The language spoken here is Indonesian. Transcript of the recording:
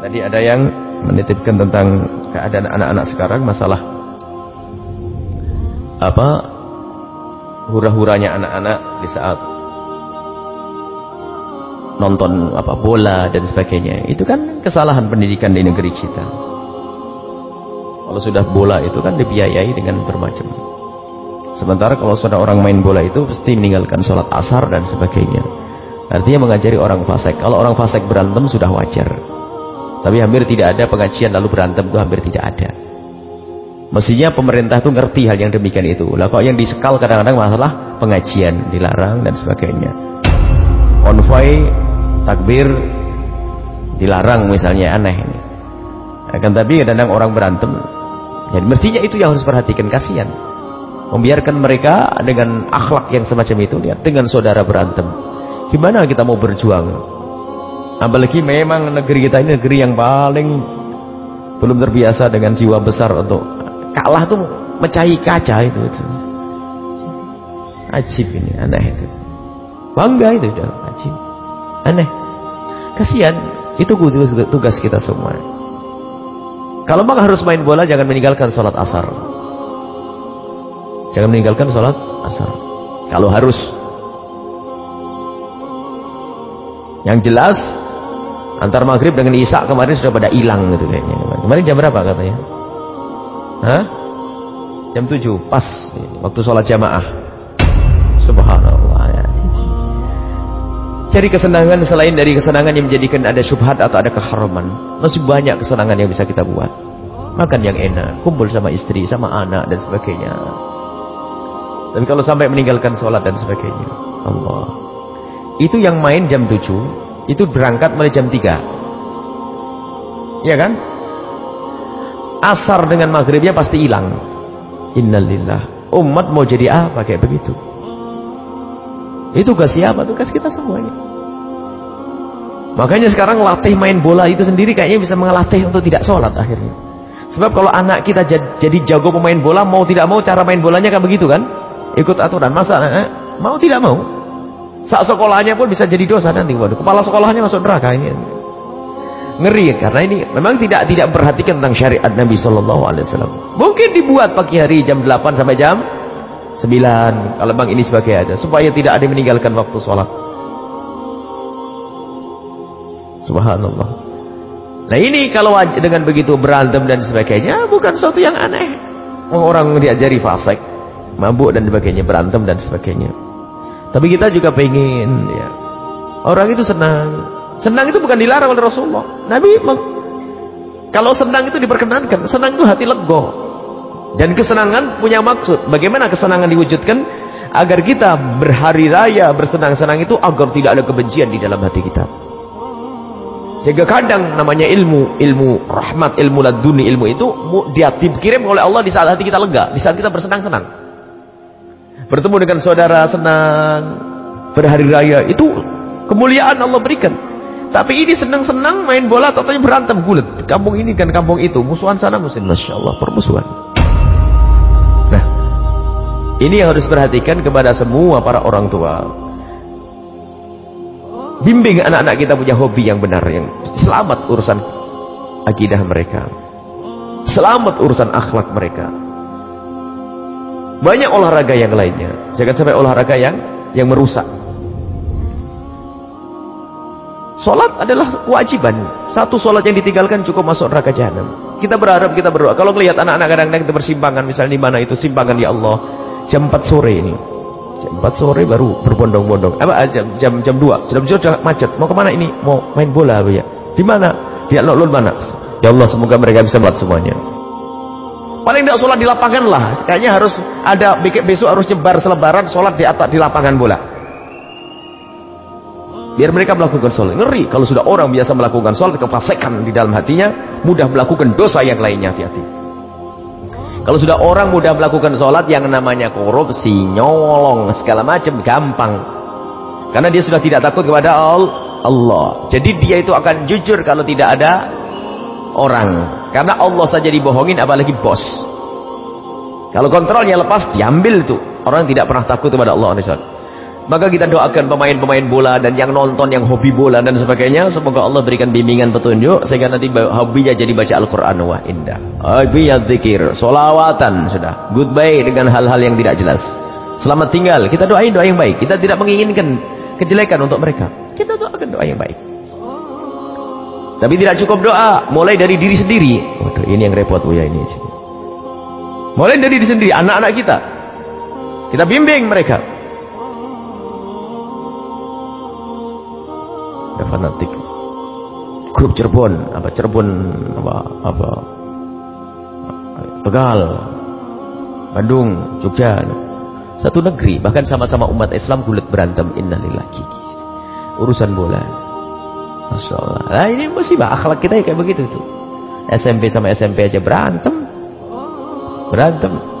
tadi ada yang menitipkan tentang keadaan anak-anak sekarang masalah apa hura-huranya anak-anak di saat nonton apa bola dan sebagainya. Itu kan kesalahan pendidikan di negeri kita. Kalau sudah bola itu kan dibiayai dengan bermacam. Sementara kalau sudah orang main bola itu pasti meninggalkan sholat asar dan sebagainya. Artinya mengajari orang fasik. Kalau orang fasik berantem sudah wajar tapi hampir tidak ada pengajian lalu berantem itu hampir tidak ada. Mestinya pemerintah itu ngerti hal yang demikian itu. Lah kok yang disekal kadang-kadang masalah pengajian dilarang dan sebagainya. Konvoy takbir dilarang misalnya aneh ini. Akan tapi kadang orang berantem. Jadi mestinya itu yang harus perhatikan kasihan. Membiarkan mereka dengan akhlak yang semacam itu lihat dengan saudara berantem. Gimana kita mau berjuang apalagi memang negeri kita ini negeri yang paling belum terbiasa dengan jiwa besar untuk kalah tuh mecahi kaca itu, itu. ajib ini aneh itu. Bangga itu sudah ajib. Aneh. Kasihan. Itu tugas kita semua. Kalau memang harus main bola jangan meninggalkan sholat asar. Jangan meninggalkan sholat asar. Kalau harus. Yang jelas antar maghrib dengan isya kemarin sudah pada hilang gitu kayaknya. Kemarin jam berapa katanya? Hah? jam 7 pas. Waktu sholat jamaah. Subhanallah ya. Cari kesenangan selain dari kesenangan yang menjadikan ada syubhat atau ada keharaman. Masih banyak kesenangan yang bisa kita buat. Makan yang enak kumpul sama istri sama anak dan sebagainya. Tapi kalau sampai meninggalkan sholat dan sebagainya Allah. Itu yang main jam 7 itu berangkat mulai jam 3 ya kan? Asar dengan maghribnya pasti hilang. Innalillah. Umat mau jadi apa kayak begitu? Itu tugas siapa? Tugas kita semuanya makanya sekarang latih main bola itu sendiri kayaknya bisa mengelatih untuk tidak sholat akhirnya. Sebab kalau anak kita jadi jago pemain bola mau tidak mau cara main bolanya kan begitu kan? Ikut aturan. Masa eh, mau tidak mau saat sekolahnya pun bisa jadi dosa nanti. Waduh, kepala sekolahnya masuk neraka ini. Ngeri karena ini memang tidak tidak perhatikan tentang syariat Nabi Shallallahu Alaihi Wasallam. Mungkin dibuat pagi hari jam 8 sampai jam 9 kalau bang ini sebagai ada supaya tidak ada yang meninggalkan waktu sholat. Subhanallah. Nah ini kalau dengan begitu berantem dan sebagainya bukan sesuatu yang aneh. Orang diajari fasik, mabuk dan sebagainya, berantem dan sebagainya. Tapi kita juga pengen ya. Orang itu senang. Senang itu bukan dilarang oleh Rasulullah. Nabi kalau senang itu diperkenankan. Senang itu hati lego. Dan kesenangan punya maksud. Bagaimana kesenangan diwujudkan? Agar kita berhari raya, bersenang-senang itu agar tidak ada kebencian di dalam hati kita. Sehingga kadang namanya ilmu, ilmu rahmat, ilmu laduni, ilmu itu dia dikirim oleh Allah di saat hati kita lega, di saat kita bersenang-senang bertemu dengan saudara senang. Berhari raya itu kemuliaan Allah berikan. Tapi ini senang-senang main bola tatanya berantem. Gulet kampung ini kan kampung itu musuhan sana musuhan. Masya Allah permusuhan. Nah ini yang harus perhatikan kepada semua para orang tua. Bimbing anak-anak kita punya hobi yang benar yang selamat urusan akidah mereka. Selamat urusan akhlak mereka banyak olahraga yang lainnya. Jangan sampai olahraga yang yang merusak. Salat adalah kewajiban. Satu salat yang ditinggalkan cukup masuk neraka jahanam. Kita berharap kita berdoa. Kalau melihat anak-anak kadang-kadang kita bersimpangan misalnya di mana itu simpangan ya Allah jam 4 sore ini. Jam 4 sore baru berbondong-bondong. Apa jam jam jam 2. Jam 2 sudah macet. Mau ke mana ini? Mau main bola ya. Di mana? Di alun-alun mana? Ya Allah semoga mereka bisa buat semuanya. Paling tidak sholat di lapangan lah. Kayaknya harus ada besok harus nyebar selebaran sholat di atas di lapangan bola. Biar mereka melakukan sholat. Ngeri kalau sudah orang biasa melakukan sholat kefasikan di dalam hatinya, mudah melakukan dosa yang lainnya. Hati-hati. Kalau sudah orang mudah melakukan sholat yang namanya korupsi, nyolong, segala macam gampang. Karena dia sudah tidak takut kepada Allah. Jadi dia itu akan jujur kalau tidak ada orang. Karena Allah saja dibohongin apalagi bos. Kalau kontrolnya lepas diambil tuh. Orang tidak pernah takut kepada Allah. Maka kita doakan pemain-pemain bola dan yang nonton, yang hobi bola dan sebagainya. Semoga Allah berikan bimbingan petunjuk. Sehingga nanti hobinya jadi baca Al-Quran. Wah indah. Hobinya zikir. Solawatan sudah. Goodbye dengan hal-hal yang tidak jelas. Selamat tinggal. Kita doain doa yang baik. Kita tidak menginginkan kejelekan untuk mereka. Kita doakan doa yang baik. Tapi tidak cukup doa. Mulai dari diri sendiri. Waduh ini yang repot ya ini. Mulai dari diri sendiri. Anak-anak kita. Kita bimbing mereka. ya fanatik grup Cirebon apa Cirebon apa apa Tegal Bandung Jogja satu negeri bahkan sama-sama umat Islam kulit berantem innalillahi urusan bola Masya Allah nah ini musibah akhlak kita kayak begitu tuh. SMP sama SMP aja berantem. Berantem